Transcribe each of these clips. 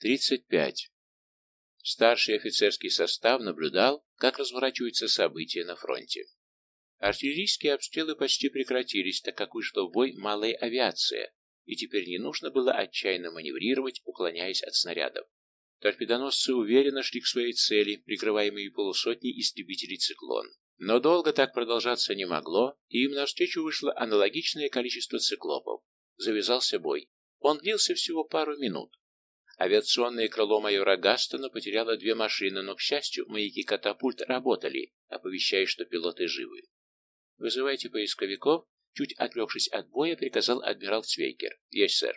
35. Старший офицерский состав наблюдал, как разворачиваются события на фронте. Артиллерийские обстрелы почти прекратились, так как вышла в бой малая авиация, и теперь не нужно было отчаянно маневрировать, уклоняясь от снарядов. Торпедоносцы уверенно шли к своей цели, прикрываемые полусотней истребителей «Циклон». Но долго так продолжаться не могло, и им навстречу вышло аналогичное количество циклопов. Завязался бой. Он длился всего пару минут. Авиационное крыло майора Гастона потеряло две машины, но, к счастью, маяки катапульт работали, оповещая, что пилоты живы. «Вызывайте поисковиков», чуть отвлекшись от боя, приказал адмирал Цвейкер. «Есть, сэр».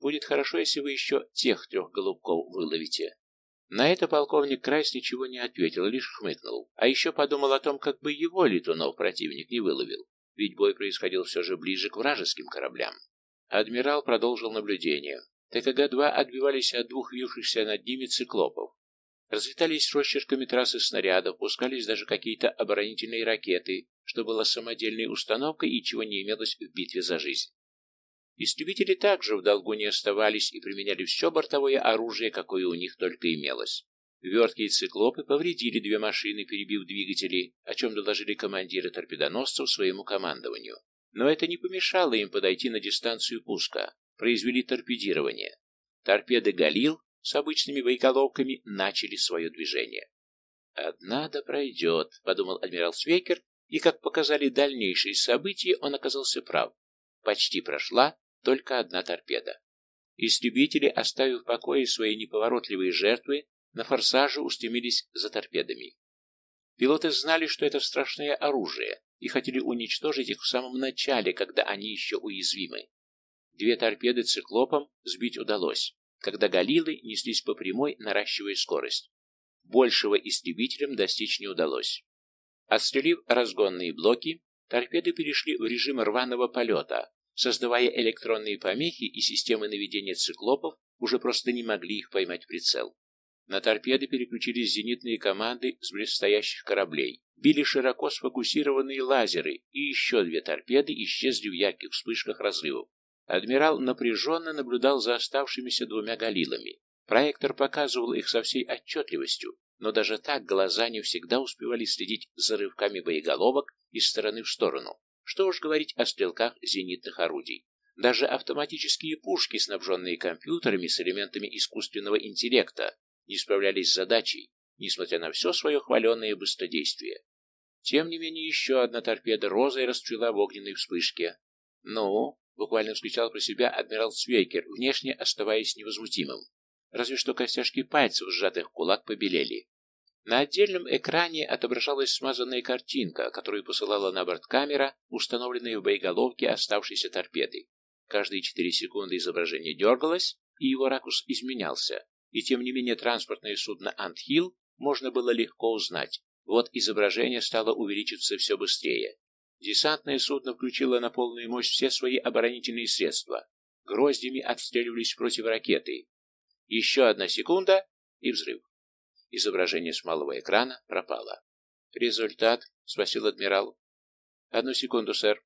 «Будет хорошо, если вы еще тех трех голубков выловите». На это полковник Крайс ничего не ответил, лишь хмыкнул. А еще подумал о том, как бы его летунов противник не выловил, ведь бой происходил все же ближе к вражеским кораблям. Адмирал продолжил наблюдение. ТКГ-2 отбивались от двух вившихся над ними циклопов. Разлетались росчерками трассы снарядов, пускались даже какие-то оборонительные ракеты, что было самодельной установкой и чего не имелось в битве за жизнь. Истребители также в долгу не оставались и применяли все бортовое оружие, какое у них только имелось. Верткие циклопы повредили две машины, перебив двигатели, о чем доложили командиры торпедоносцев своему командованию. Но это не помешало им подойти на дистанцию пуска произвели торпедирование. Торпеды «Галил» с обычными боеголовками начали свое движение. «Одна да пройдет», — подумал адмирал Свекер, и, как показали дальнейшие события, он оказался прав. Почти прошла только одна торпеда. Истребители, оставив в покое свои неповоротливые жертвы, на форсаже устремились за торпедами. Пилоты знали, что это страшное оружие, и хотели уничтожить их в самом начале, когда они еще уязвимы. Две торпеды циклопом сбить удалось, когда галилы неслись по прямой, наращивая скорость. Большего истребителям достичь не удалось. Отстрелив разгонные блоки, торпеды перешли в режим рваного полета, создавая электронные помехи и системы наведения циклопов уже просто не могли их поймать в прицел. На торпеды переключились зенитные команды с блестящих кораблей, били широко сфокусированные лазеры, и еще две торпеды исчезли в ярких вспышках разрывов. Адмирал напряженно наблюдал за оставшимися двумя галилами. Проектор показывал их со всей отчетливостью, но даже так глаза не всегда успевали следить за рывками боеголовок из стороны в сторону. Что уж говорить о стрелках зенитных орудий. Даже автоматические пушки, снабженные компьютерами с элементами искусственного интеллекта, не справлялись с задачей, несмотря на все свое хваленное быстродействие. Тем не менее, еще одна торпеда розой расцвела в огненной вспышке. «Ну, Буквально вскричал про себя адмирал Цвейкер, внешне оставаясь невозмутимым. Разве что костяшки пальцев, сжатых в кулак, побелели. На отдельном экране отображалась смазанная картинка, которую посылала на борт камера, установленная в боеголовке оставшейся торпеды. Каждые четыре секунды изображение дергалось, и его ракурс изменялся, и тем не менее транспортное судно «Антхилл» можно было легко узнать. Вот изображение стало увеличиваться все быстрее. Десантное судно включило на полную мощь все свои оборонительные средства. Гроздями отстреливались против ракеты. Еще одна секунда и взрыв. Изображение с малого экрана пропало. «Результат?» — спросил адмирал. «Одну секунду, сэр.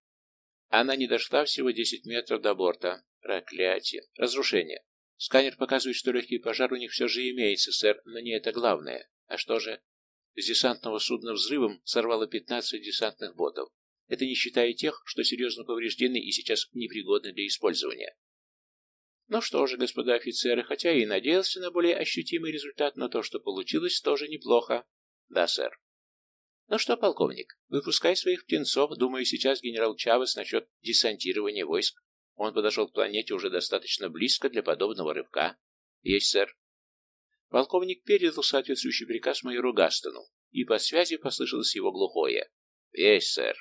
Она не дошла всего 10 метров до борта. Проклятие. Разрушение. Сканер показывает, что легкий пожар у них все же имеется, сэр, но не это главное. А что же? С десантного судна взрывом сорвало 15 десантных ботов. Это не считая тех, что серьезно повреждены и сейчас непригодны для использования. Ну что же, господа офицеры, хотя и надеялся на более ощутимый результат, но то, что получилось, тоже неплохо. Да, сэр. Ну что, полковник, выпускай своих птенцов. Думаю, сейчас генерал Чавес насчет десантирования войск. Он подошел к планете уже достаточно близко для подобного рывка. Есть, сэр. Полковник передал соответствующий приказ майору Гастону, и по связи послышалось его глухое. Есть, сэр.